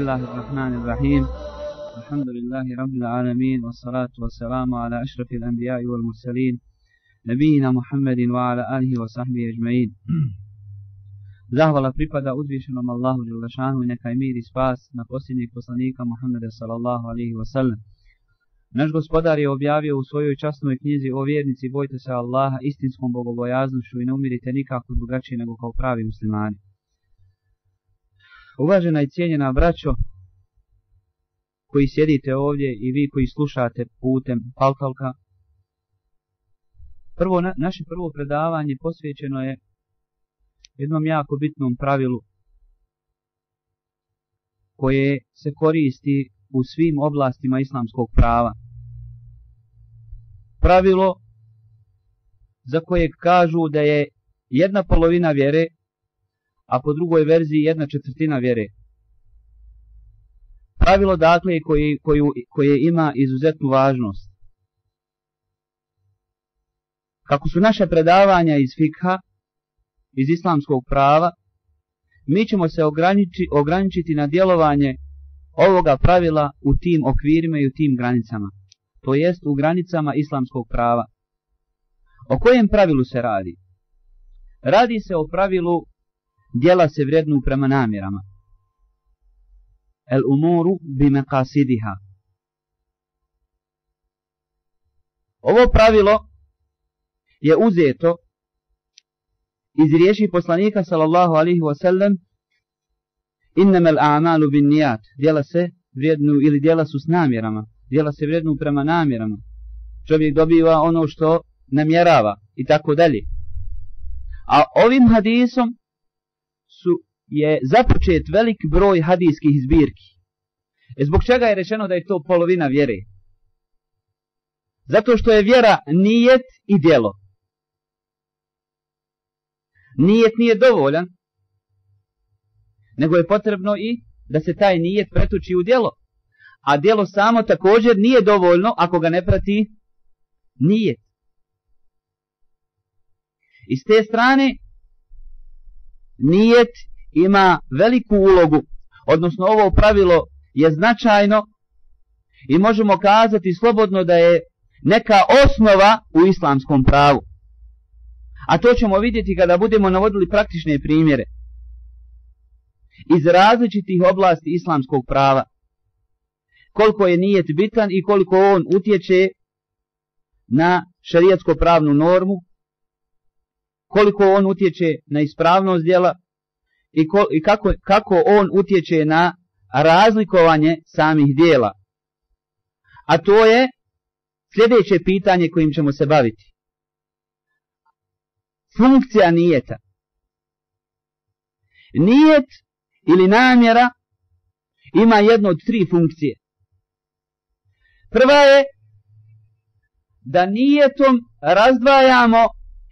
الله الرحمن الرحيم الحمد لله رب العالمين والصلاة والسلام على أشرف الأنبياء والمرسلين نبينا محمد وعلى آله وصحبه أجمعين Zahvala pripada uzvišenom Allahu Đelešanu i neka je mir i spas na posljednjeg poslanika Muhammeda sallallahu alihi wasallam. Naš gospodar je objavio u svojoj časnoj knjizi o vjernici bojte se Allaha istinskom bogobojaznošću i ne umirite nikako drugačije nego kao pravi muslimani. Uvažena i cijenjena braćo, koji sjedite ovdje i vi koji slušate putem Paltalka, prvo, na, naše prvo predavanje posvećeno je jednom jako bitnom pravilu koje se koristi u svim oblastima islamskog prava. Pravilo za koje kažu da je jedna polovina vjere, a po drugoj verziji jedna četvrtina vjere. Pravilo dakle koje, koju, koje ima izuzetnu važnost. Kako su naše predavanja iz fikha, iz islamskog prava, mi ćemo se ograniči, ograničiti na djelovanje ovoga pravila u tim okvirima i u tim granicama. To jest u granicama islamskog prava. O kojem pravilu se radi? Radi se o pravilu djela se vrednu prema namjerama. El umuru bi meqasidiha. Ovo pravilo je uzeto iz riječi poslanika sallallahu alihi wasallam innamal a'malu bin nijat djela se vrednu ili djela su s namjerama djela se vrednu prema namjerama čovjek dobiva ono što namjerava i tako dalje a ovim hadisom je započet velik broj hadijskih zbirki e zbog čega je rečeno da je to polovina vjere zato što je vjera nijet i djelo nijet nije dovoljan, nego je potrebno i da se taj nijet pretuči u djelo. A djelo samo također nije dovoljno ako ga ne prati nijet. I s te strane nijet ima veliku ulogu, odnosno ovo pravilo je značajno i možemo kazati slobodno da je neka osnova u islamskom pravu. A to ćemo vidjeti kada budemo navodili praktične primjere iz različitih oblasti islamskog prava. Koliko je nijet bitan i koliko on utječe na šarijatsko pravnu normu, koliko on utječe na ispravnost djela i, ko, i kako, kako on utječe na razlikovanje samih dijela. A to je sljedeće pitanje kojim ćemo se baviti funkcija nijeta. Nijet ili namjera ima jednu od tri funkcije. Prva je da nijetom razdvajamo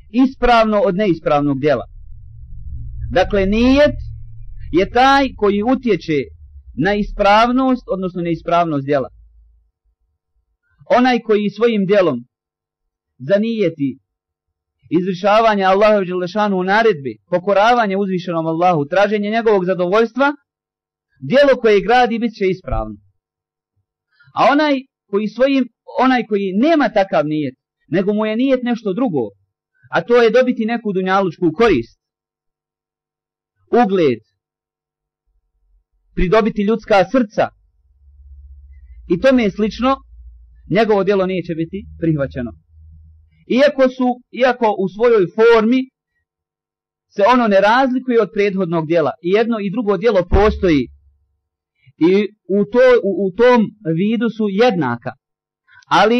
ispravno od neispravnog djela. Dakle, nijet je taj koji utječe na ispravnost, odnosno neispravnost djela. Onaj koji svojim djelom zanijeti izvršavanje Allahove Đelešanu u naredbi, pokoravanje uzvišenom Allahu, traženje njegovog zadovoljstva, djelo koje gradi bit će ispravno. A onaj koji svojim, onaj koji nema takav nijet, nego mu je nijet nešto drugo, a to je dobiti neku dunjalučku korist, ugled, pridobiti ljudska srca, i tome je slično, njegovo djelo neće biti prihvaćeno iako su, iako u svojoj formi se ono ne razlikuje od prethodnog djela. I jedno i drugo djelo postoji. I u, to, u, u tom vidu su jednaka. Ali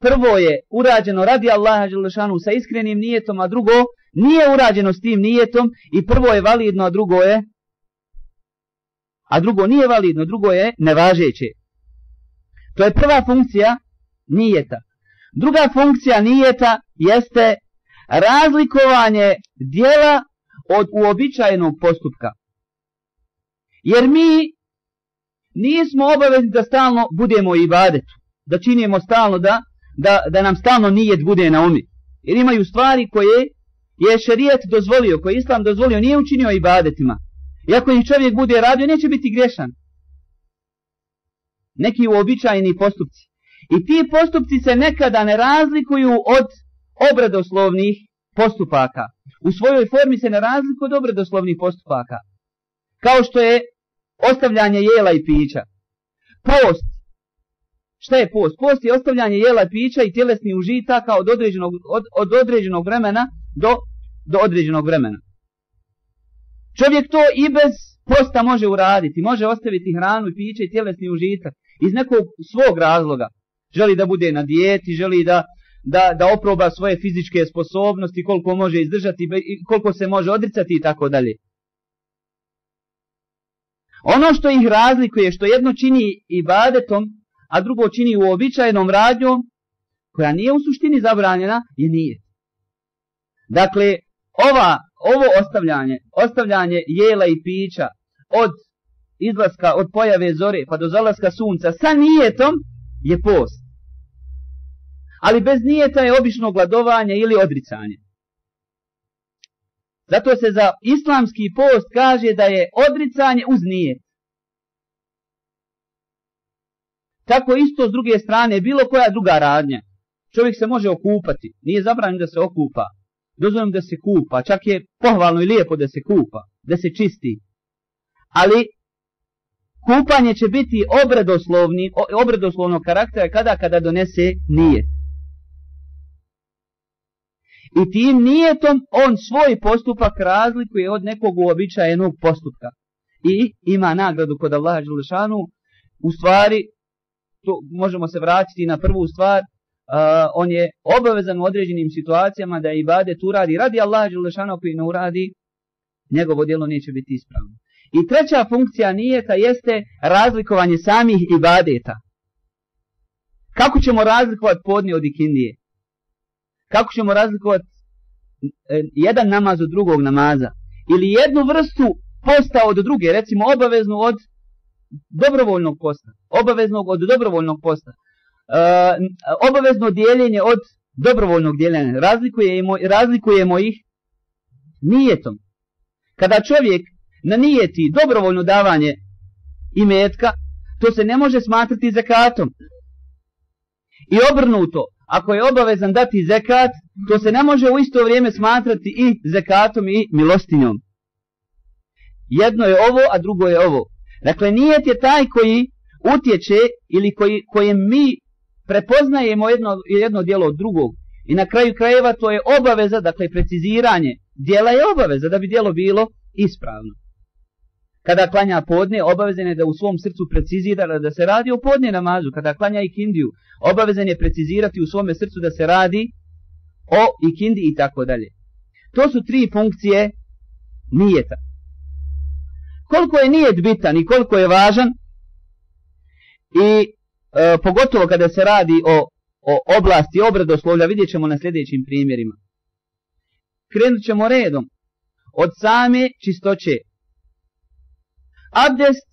prvo je urađeno radi Allaha Đelešanu sa iskrenim nijetom, a drugo nije urađeno s tim nijetom i prvo je validno, a drugo je a drugo nije validno, drugo je nevažeće. To je prva funkcija nijeta. Druga funkcija nijeta jeste razlikovanje dijela od uobičajenog postupka. Jer mi nismo obavezni da stalno budemo i ibadetu, da činimo stalno da, da, da nam stalno nijet bude na umi. Jer imaju stvari koje je šerijet dozvolio, koje islam dozvolio, nije učinio ibadetima. I ako ih čovjek bude radio, neće biti grešan. Neki uobičajeni postupci. I ti postupci se nekada ne razlikuju od obradoslovnih postupaka. U svojoj formi se ne razlikuju od obradoslovnih postupaka. Kao što je ostavljanje jela i pića. Post. Šta je post? Post je ostavljanje jela i pića i tjelesnih užitaka od određenog, od, od određenog vremena do, do određenog vremena. Čovjek to i bez posta može uraditi. Može ostaviti hranu i piće i tjelesni užitak. Iz nekog svog razloga. Želi da bude na dijeti, želi da, da, da oproba svoje fizičke sposobnosti, koliko može izdržati, koliko se može odricati i tako dalje. Ono što ih razlikuje, što jedno čini ibadetom, a drugo čini uobičajenom radnjom, koja nije u suštini zabranjena, je nije. Dakle, ova, ovo ostavljanje, ostavljanje jela i pića od izlaska, od pojave zore pa do zalaska sunca sa nijetom je post. Ali bez nijeta je obično gladovanje ili odricanje. Zato se za islamski post kaže da je odricanje uz nijet. Tako isto s druge strane, bilo koja druga radnja. Čovjek se može okupati, nije zabranjeno da se okupa dozvoljeno da se kupa, čak je pohvalno i lijepo da se kupa, da se čisti. Ali kupanje će biti obredoslovni, obredoslovnog karaktera kada kada donese nijet. I tim nijetom on svoj postupak razlikuje od nekog uobičajenog postupka. I ima nagradu kod Allaha Đelešanu. U stvari, to možemo se vratiti na prvu stvar, uh, on je obavezan u određenim situacijama da ibadet uradi radi Allaha Đelešana koji ne uradi, njegovo djelo neće biti ispravno. I treća funkcija nijeta jeste razlikovanje samih ibadeta. Kako ćemo razlikovati podne od ikindije? Kako ćemo razlikovati e, jedan namaz od drugog namaza? Ili jednu vrstu posta od druge, recimo obaveznu od dobrovoljnog posta. Obaveznog od dobrovoljnog posta. Uh, obavezno dijeljenje od dobrovoljnog dijeljenja. Razlikujemo, razlikujemo ih nijetom. Kada čovjek na nijeti dobrovoljno davanje imetka, to se ne može smatrati zakatom. I obrnuto, ako je obavezan dati zekat, to se ne može u isto vrijeme smatrati i zekatom i milostinjom. Jedno je ovo, a drugo je ovo. Dakle, nijet je taj koji utječe ili koji, kojem mi prepoznajemo jedno, jedno dijelo od drugog. I na kraju krajeva to je obaveza, dakle preciziranje. Dijela je obaveza da bi dijelo bilo ispravno. Kada klanja podne, obavezan je da u svom srcu precizira da se radi o podne namazu. Kada klanja ikindiju, obavezan je precizirati u svome srcu da se radi o ikindi i tako dalje. To su tri funkcije nijeta. Koliko je nijet bitan i koliko je važan i e, pogotovo kada se radi o, o oblasti obredoslovlja, vidjet ćemo na sljedećim primjerima. Krenut ćemo redom od same čistoće. Abdest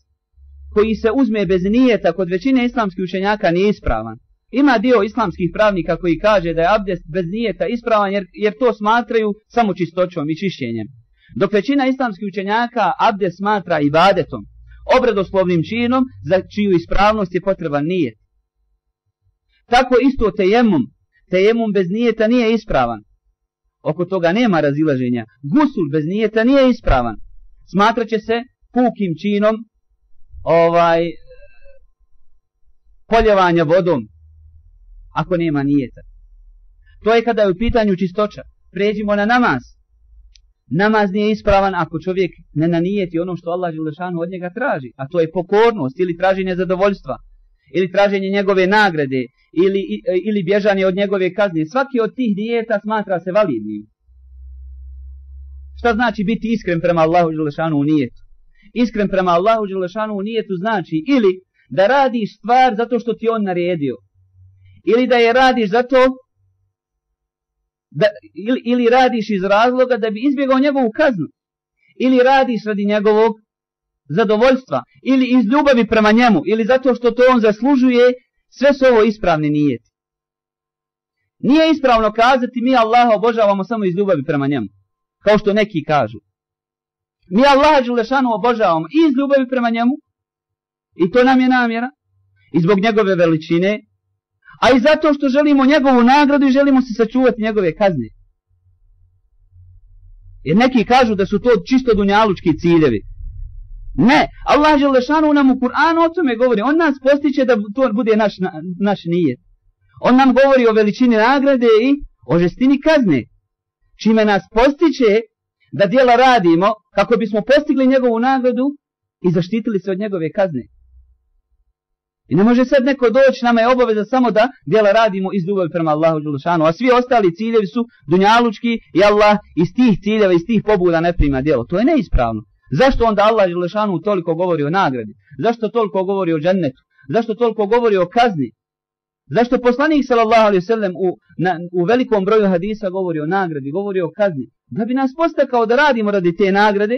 koji se uzme bez nijeta kod većine islamskih učenjaka nije ispravan. Ima dio islamskih pravnika koji kaže da je abdest bez nijeta ispravan jer, jer to smatraju samo čistoćom i čišćenjem. Dok većina islamskih učenjaka abdest smatra ibadetom obredoslovnim činom za čiju ispravnost je potreban nijet. Tako isto tejemum. Tejemum bez nijeta nije ispravan. Oko toga nema razilaženja. Gusul bez nijeta nije ispravan. Smatraće se pukim činom ovaj poljevanja vodom ako nema nijeta. To je kada je u pitanju čistoća. Pređimo na namaz namaz nije ispravan ako čovjek ne nanijeti ono što Allah Đelešanu od njega traži, a to je pokornost ili traženje zadovoljstva, ili traženje njegove nagrade, ili, e, ili bježanje od njegove kazne. Svaki od tih dijeta smatra se validnim. Šta znači biti iskren prema Allahu Đelešanu u nijetu? Iskren prema Allahu Đelešanu u nijetu znači ili da radiš stvar zato što ti on naredio, ili da je radiš zato da, ili, ili radiš iz razloga da bi izbjegao njegovu kaznu, ili radiš radi njegovog zadovoljstva, ili iz ljubavi prema njemu, ili zato što to on zaslužuje, sve su ovo ispravni nijeti. Nije ispravno kazati mi Allaha obožavamo samo iz ljubavi prema njemu, kao što neki kažu. Mi Allaha Đulešanu obožavamo i iz ljubavi prema njemu, i to nam je namjera, i zbog njegove veličine, a i zato što želimo njegovu nagradu i želimo se sačuvati njegove kazne. Jer neki kažu da su to čisto dunjalučki ciljevi. Ne, Allah Želešanu nam u Kur'anu o tome govori. On nas postiće da to bude naš, naš nijet. On nam govori o veličini nagrade i o žestini kazne. Čime nas postiće da dijela radimo kako bismo postigli njegovu nagradu i zaštitili se od njegove kazne. I ne može sad neko doći, nama je obaveza samo da djela radimo iz ljubavi prema Allahu Đulušanu, a svi ostali ciljevi su dunjalučki i Allah iz tih ciljeva, iz tih pobuda ne prima djelo. To je neispravno. Zašto onda Allah Đulušanu toliko govori o nagradi? Zašto toliko govori o džennetu? Zašto toliko govori o kazni? Zašto poslanik sallallahu alejhi ve sellem u na, u velikom broju hadisa govori o nagradi, govori o kazni? Da bi nas postakao da radimo radi te nagrade,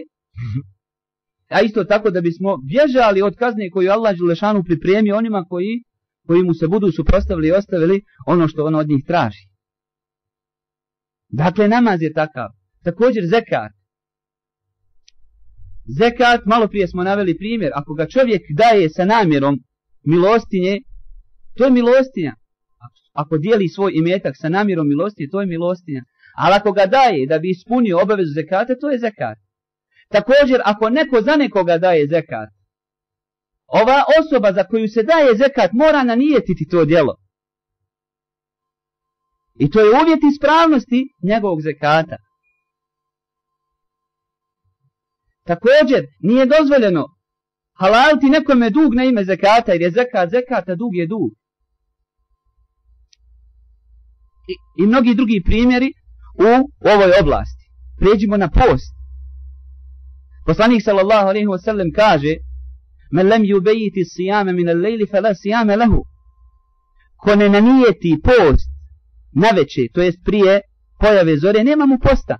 a isto tako da bismo bježali od kazne koju Allah Đelešanu pripremi onima koji, koji mu se budu suprostavili i ostavili ono što on od njih traži. Dakle, namaz je takav. Također zekat. Zekat, malo prije smo naveli primjer, ako ga čovjek daje sa namjerom milostinje, to je milostinja. Ako dijeli svoj imetak sa namjerom milostinje, to je milostinja. Ali ako ga daje da bi ispunio obavezu zekata, to je zekat. Također, ako neko za nekoga daje zekat, ova osoba za koju se daje zekat mora nanijetiti to djelo. I to je uvjet ispravnosti njegovog zekata. Također, nije dozvoljeno halaliti nekome dug na ime zekata, jer je zekat zekata, dug je dug. I, i mnogi drugi primjeri u ovoj oblasti. Pređimo na post. Poslanik sallallahu alejhi ve sellem kaže: "Men lem yubayiti siyama min al-layli fala siyama lahu." Ko ne nanijeti post na veče, to jest prije pojave zore, nema mu posta.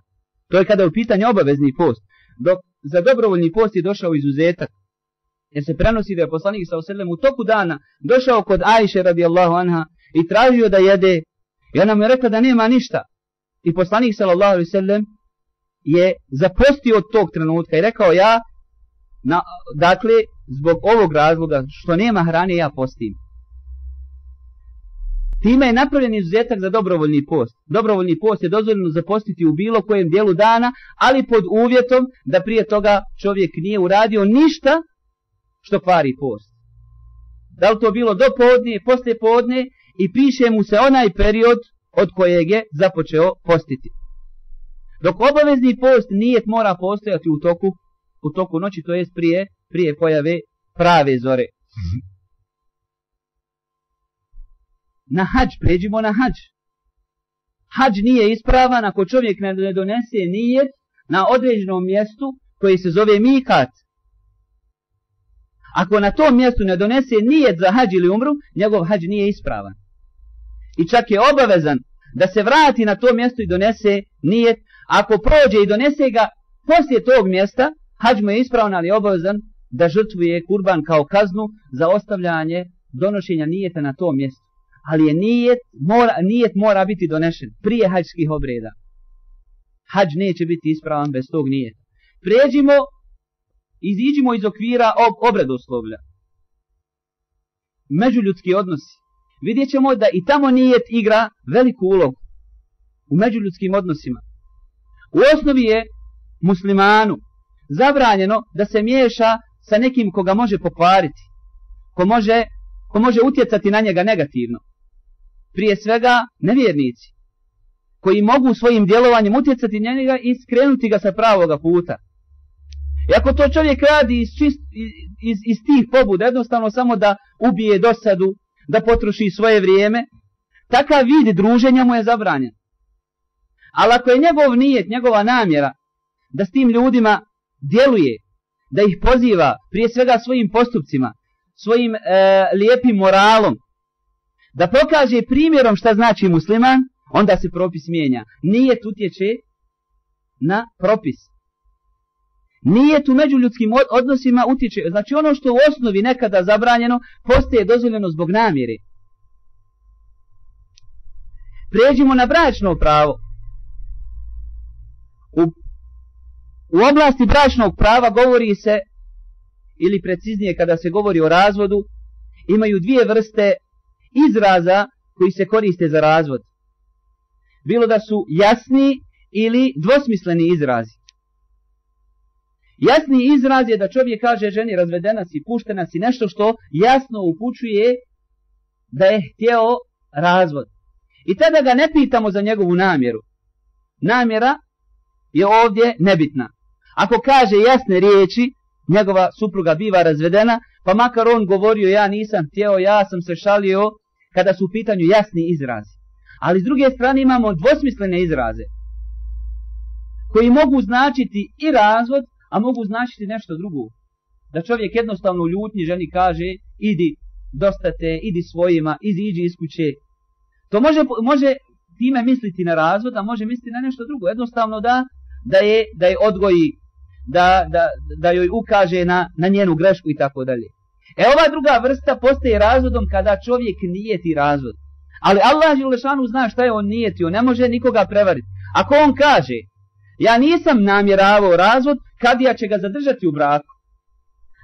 To je kada je u pitanju obavezni post. Dok za dobrovoljni post je došao izuzetak. Jer se prenosi da je poslanik sallallahu oselem u toku dana došao kod Ajše radijallahu anha i tražio da jede. I ona mu je rekla da nema ništa. I poslanik sallallahu alejhi ve sellem je zapostio od tog trenutka i rekao ja, na, dakle, zbog ovog razloga što nema hrane, ja postim. Time je napravljen izuzetak za dobrovoljni post. Dobrovoljni post je dozvoljeno zapostiti u bilo kojem dijelu dana, ali pod uvjetom da prije toga čovjek nije uradio ništa što kvari post. Da li to bilo do podne, poslije podne i piše mu se onaj period od kojeg je započeo postiti. Dok obavezni post nijet mora postojati u toku, u toku noći, to jest prije, prije pojave prave zore. Na hađ, pređimo na hađ. Hađ nije ispravan ako čovjek ne donese nijet na određenom mjestu koji se zove mikat. Ako na tom mjestu ne donese nijet za hađ ili umru, njegov hađ nije ispravan. I čak je obavezan da se vrati na to mjesto i donese nijet ako prođe i donese ga poslije tog mjesta, hađ mu je ispravan, ali obavezan da žrtvuje kurban kao kaznu za ostavljanje donošenja nijeta na tom mjestu. Ali je nijet mora, nijet mora biti donešen prije hađskih obreda. Hađ neće biti ispravan bez tog nijeta. Pređimo, iziđimo iz okvira ob, obredoslovlja. Međuljudski odnosi. Vidjet ćemo da i tamo nijet igra veliku ulogu u međuljudskim odnosima. U osnovi je muslimanu zabranjeno da se miješa sa nekim koga može pokvariti, ko može, ko može utjecati na njega negativno. Prije svega nevjernici, koji mogu svojim djelovanjem utjecati na njega i skrenuti ga sa pravoga puta. I ako to čovjek radi iz, čist, iz, iz tih pobuda, jednostavno samo da ubije dosadu, da potroši svoje vrijeme, takav vid druženja mu je zabranjen. Ali ako je njegov nijet, njegova namjera, da s tim ljudima djeluje, da ih poziva prije svega svojim postupcima, svojim e, lijepim moralom, da pokaže primjerom šta znači musliman, onda se propis mijenja. Nijet utječe na propis. Nije tu među ljudskim odnosima utječe. Znači ono što u osnovi nekada zabranjeno, postaje dozvoljeno zbog namjere. Pređimo na bračno pravo. U, u oblasti bračnog prava govori se, ili preciznije kada se govori o razvodu, imaju dvije vrste izraza koji se koriste za razvod. Bilo da su jasni ili dvosmisleni izrazi. Jasni izraz je da čovjek kaže ženi razvedena si, puštena si, nešto što jasno upućuje da je htjeo razvod. I tada ga ne pitamo za njegovu namjeru. Namjera je ovdje nebitna. Ako kaže jasne riječi, njegova supruga biva razvedena, pa makar on govorio ja nisam htjeo, ja sam se šalio, kada su u pitanju jasni izrazi. Ali s druge strane imamo dvosmislene izraze, koji mogu značiti i razvod, a mogu značiti nešto drugo. Da čovjek jednostavno u ljutnji ženi kaže, idi, dosta te, idi svojima, iziđi iz kuće. To može, može time misliti na razvod, a može misliti na nešto drugo. Jednostavno da, da, je, da je odgoji, da, da, da joj ukaže na, na njenu grešku i tako dalje. E ova druga vrsta postaje razvodom kada čovjek nijeti razvod. Ali Allah Želešanu zna šta je on nijetio, ne može nikoga prevariti. Ako on kaže, ja nisam namjeravao razvod, kad ja će ga zadržati u braku.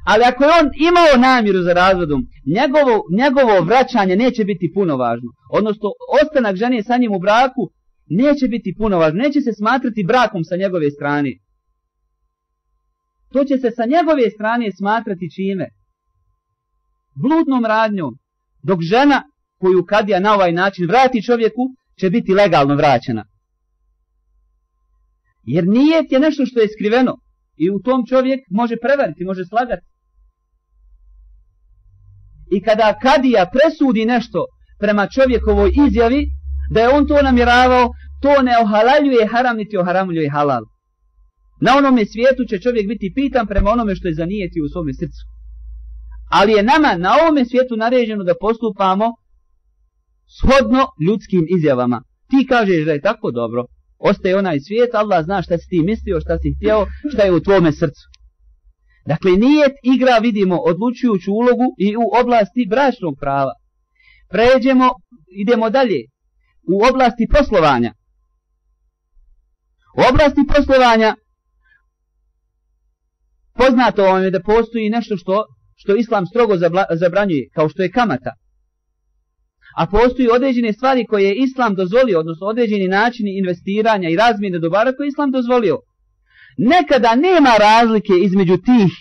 Ali ako je on imao namjeru za razvodom, njegovo, njegovo vraćanje neće biti puno važno. Odnosno, ostanak žene sa njim u braku neće biti punovaž. Neće se smatrati brakom sa njegove strane. To će se sa njegove strane smatrati čime? bludnom radnjom, dok žena koju kadija na ovaj način vrati čovjeku, će biti legalno vraćena. Jer nijet je nešto što je skriveno i u tom čovjek može prevariti, može slagati. I kada kadija presudi nešto prema čovjekovoj izjavi, da je on to namjeravao, to ne ohalaljuje haram, niti oharamuljuje halal. Na onome svijetu će čovjek biti pitan prema onome što je zanijeti u svome srcu. Ali je nama na ovome svijetu naređeno da postupamo shodno ljudskim izjavama. Ti kažeš da je tako dobro, ostaje onaj svijet, Allah zna šta si ti mislio, šta si htio, šta je u tvome srcu. Dakle, nijet igra, vidimo, odlučujuću ulogu i u oblasti bračnog prava. Pređemo, idemo dalje, u oblasti poslovanja. U oblasti poslovanja poznato vam je da postoji nešto što što islam strogo zabranjuje, kao što je kamata. A postoji određene stvari koje je islam dozvolio, odnosno određeni načini investiranja i razmjene dobara koje je islam dozvolio. Nekada nema razlike između tih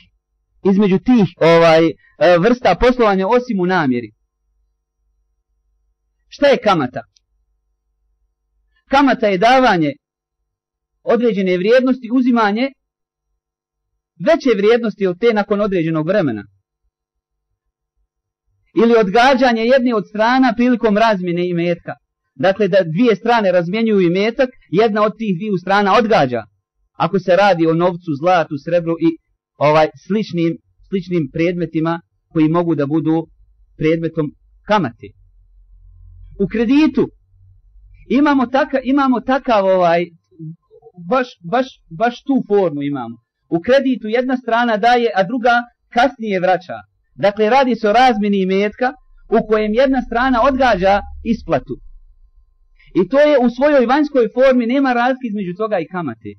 između tih ovaj e, vrsta poslovanja osim u namjeri. Šta je kamata? Kamata je davanje određene vrijednosti, uzimanje veće vrijednosti od te nakon određenog vremena ili odgađanje jedne od strana prilikom razmjene imetka. Dakle, da dvije strane razmjenjuju imetak, jedna od tih dviju strana odgađa. Ako se radi o novcu, zlatu, srebru i ovaj sličnim, sličnim predmetima koji mogu da budu predmetom kamate. U kreditu imamo, taka, imamo takav ovaj, baš, baš, baš tu formu imamo. U kreditu jedna strana daje, a druga kasnije vraća. Dakle, radi se o razmini imetka u kojem jedna strana odgađa isplatu. I to je u svojoj vanjskoj formi, nema razlike između toga i kamate.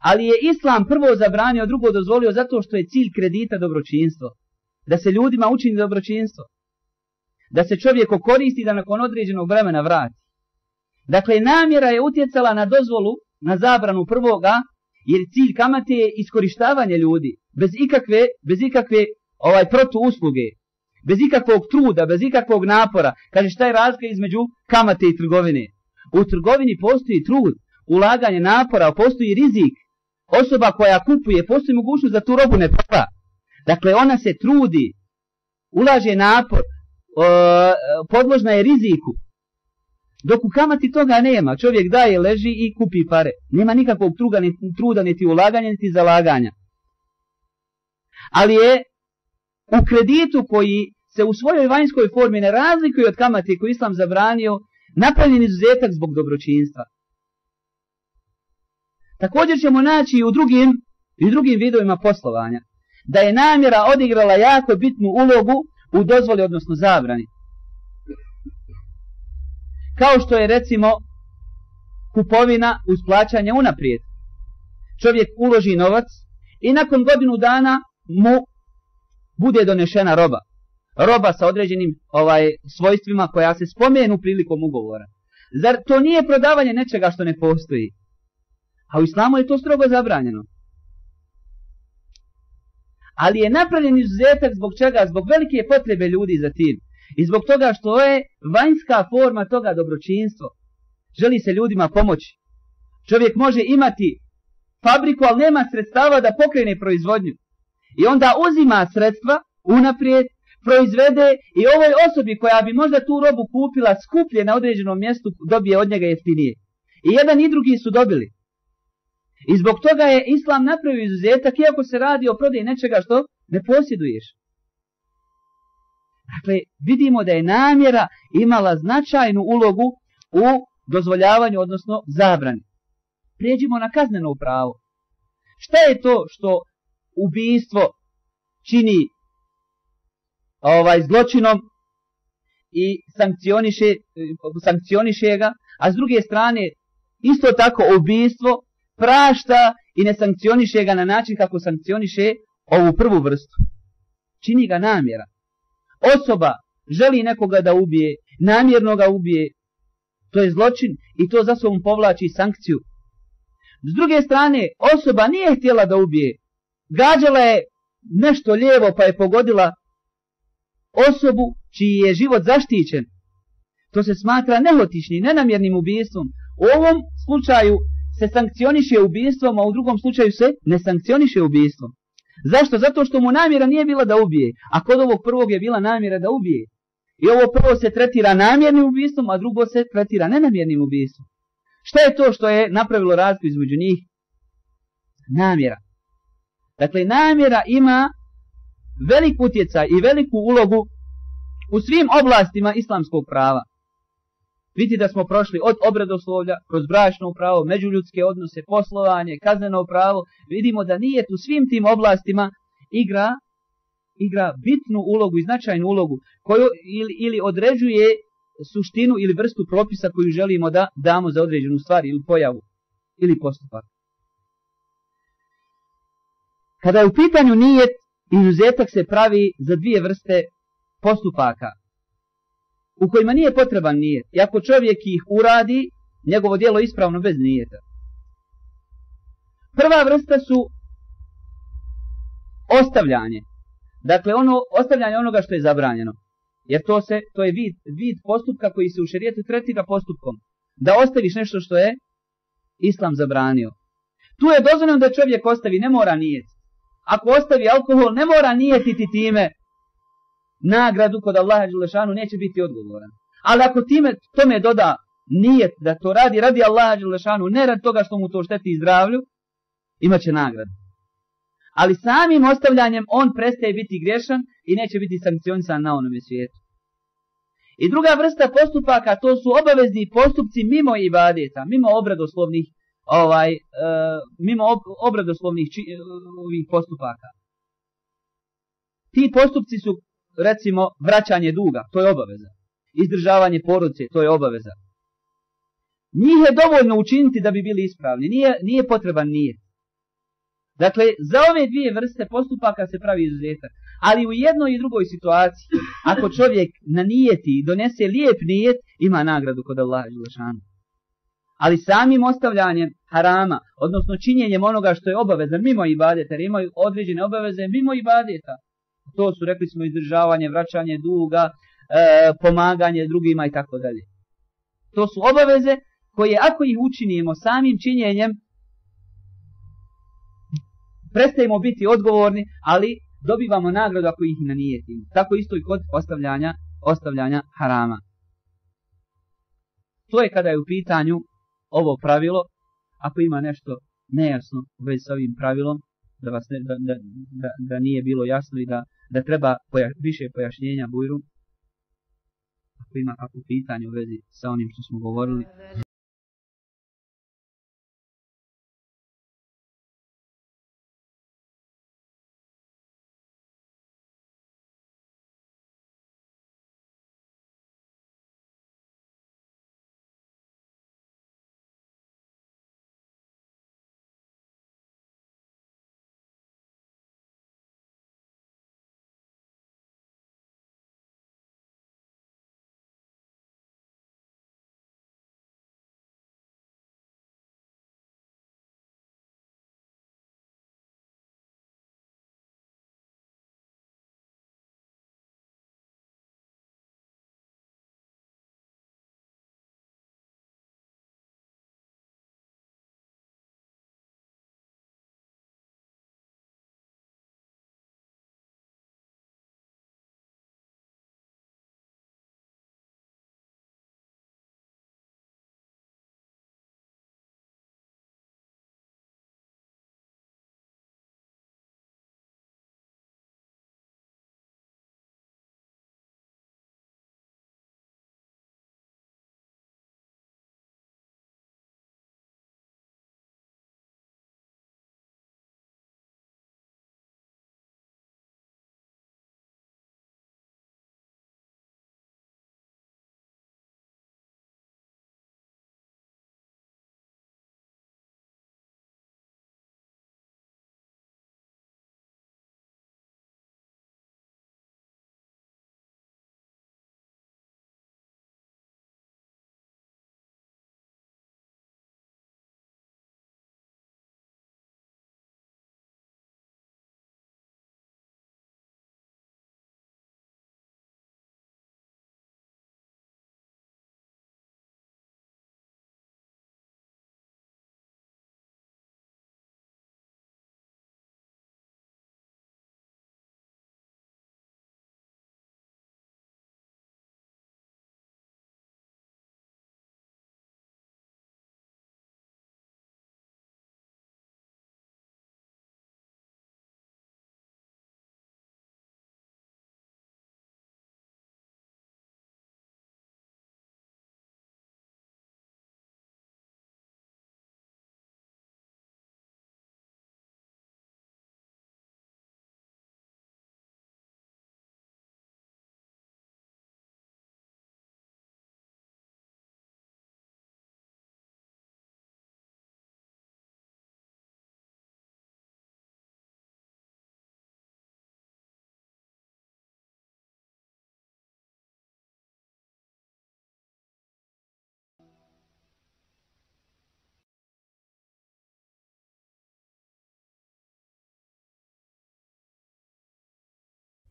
Ali je Islam prvo zabranio, drugo dozvolio zato što je cilj kredita dobročinstvo. Da se ljudima učini dobročinstvo. Da se čovjek koristi da nakon određenog vremena vrati. Dakle, namjera je utjecala na dozvolu, na zabranu prvoga, jer cilj kamate je iskorištavanje ljudi. Bez ikakve, bez ikakve ovaj protu usluge, bez ikakvog truda, bez ikakvog napora, kaže šta je razlika između kamate i trgovine. U trgovini postoji trud, ulaganje napora, postoji rizik. Osoba koja kupuje, postoji mogućnost da tu robu ne proda. Dakle, ona se trudi, ulaže napor, o, podložna je riziku. Dok u kamati toga nema, čovjek daje, leži i kupi pare. Nema nikakvog truga, ni, truda, niti ulaganja, niti zalaganja. Ali je u kreditu koji se u svojoj vanjskoj formi ne razlikuje od kamate koju Islam zabranio, napravljen izuzetak zbog dobročinstva. Također ćemo naći i u drugim, i u drugim vidovima poslovanja da je namjera odigrala jako bitnu ulogu u dozvoli, odnosno zabrani. Kao što je recimo kupovina uz plaćanje unaprijed. Čovjek uloži novac i nakon godinu dana mu bude donešena roba. Roba sa određenim ovaj svojstvima koja se spomenu prilikom ugovora. Zar to nije prodavanje nečega što ne postoji? A u islamu je to strogo zabranjeno. Ali je napravljen izuzetak zbog čega? Zbog velike potrebe ljudi za tim. I zbog toga što je vanjska forma toga dobročinstvo. Želi se ljudima pomoći. Čovjek može imati fabriku, ali nema sredstava da pokrene proizvodnju. I onda uzima sredstva unaprijed, proizvede i ovoj osobi koja bi možda tu robu kupila skuplje na određenom mjestu dobije od njega jeftinije. I jedan i drugi su dobili. I zbog toga je Islam napravio izuzetak iako se radi o prodaji nečega što ne posjeduješ. Dakle, vidimo da je namjera imala značajnu ulogu u dozvoljavanju, odnosno zabrani. Prijeđimo na kazneno pravo. Šta je to što ubijstvo čini ovaj zločinom i sankcioniše, sankcioniše ga, a s druge strane isto tako ubijstvo prašta i ne sankcioniše ga na način kako sankcioniše ovu prvu vrstu. Čini ga namjera. Osoba želi nekoga da ubije, namjerno ga ubije, to je zločin i to za sobom povlači sankciju. S druge strane, osoba nije htjela da ubije. Gađala je nešto lijevo pa je pogodila osobu čiji je život zaštićen. To se smatra nehotičnim, nenamjernim ubijstvom. U ovom slučaju se sankcioniše ubijstvom, a u drugom slučaju se ne sankcioniše ubijstvom. Zašto? Zato što mu namjera nije bila da ubije, a kod ovog prvog je bila namjera da ubije. I ovo prvo se tretira namjernim ubijstvom, a drugo se tretira nenamjernim ubijstvom. Šta je to što je napravilo razliku između njih? Namjera. Dakle, namjera ima velik utjecaj i veliku ulogu u svim oblastima islamskog prava. Vidite da smo prošli od obredoslovlja, kroz bračno pravo, međuljudske odnose, poslovanje, kazneno pravo. Vidimo da nije u svim tim oblastima igra, igra bitnu ulogu i značajnu ulogu koju ili, ili određuje suštinu ili vrstu propisa koju želimo da damo za određenu stvar ili pojavu ili postupak. Kada je u pitanju nijet, izuzetak se pravi za dvije vrste postupaka u kojima nije potreban nijet. I ako čovjek ih uradi, njegovo dijelo je ispravno bez nijeta. Prva vrsta su ostavljanje. Dakle, ono, ostavljanje onoga što je zabranjeno. Jer to se, to je vid, vid postupka koji se u šerijetu tretira postupkom. Da ostaviš nešto što je islam zabranio. Tu je dozvoljeno da čovjek ostavi, ne mora nijet. Ako ostavi alkohol, ne mora nijetiti time nagradu kod Allaha Đelešanu neće biti odgovoran. Ali ako time tome doda nijet da to radi, radi Allaha Đelešanu, ne radi toga što mu to šteti zdravlju, imat će nagradu. Ali samim ostavljanjem on prestaje biti grešan i neće biti sankcionisan na onome svijetu. I druga vrsta postupaka, to su obavezni postupci mimo ibadeta, mimo obradoslovnih, ovaj, e, mimo ob, obradoslovnih či, e, ovih postupaka. Ti postupci su recimo vraćanje duga, to je obaveza. Izdržavanje porodice, to je obaveza. Njih je dovoljno učiniti da bi bili ispravni, nije, nije potreban nije. Dakle, za ove dvije vrste postupaka se pravi izuzetak. Ali u jednoj i drugoj situaciji, ako čovjek na nijeti donese lijep nijet, ima nagradu kod Allaha Đelešanu. Ali samim ostavljanjem harama, odnosno činjenjem onoga što je obaveza mimo ibadeta, jer imaju određene obaveze mimo ibadeta, To su, rekli smo, izdržavanje, vraćanje duga, e, pomaganje drugima i tako dalje. To su obaveze koje ako ih učinimo samim činjenjem, prestajemo biti odgovorni, ali dobivamo nagradu ako ih nanijetimo. Tako isto i kod ostavljanja, ostavljanja harama. To je kada je u pitanju ovo pravilo, ako ima nešto nejasno u vezi s ovim pravilom, da, vas ne, da, da, da, da nije bilo jasno i da, da treba poja, više pojašnjenja bujru, ako ima kakvo pitanje u vezi sa onim što smo govorili.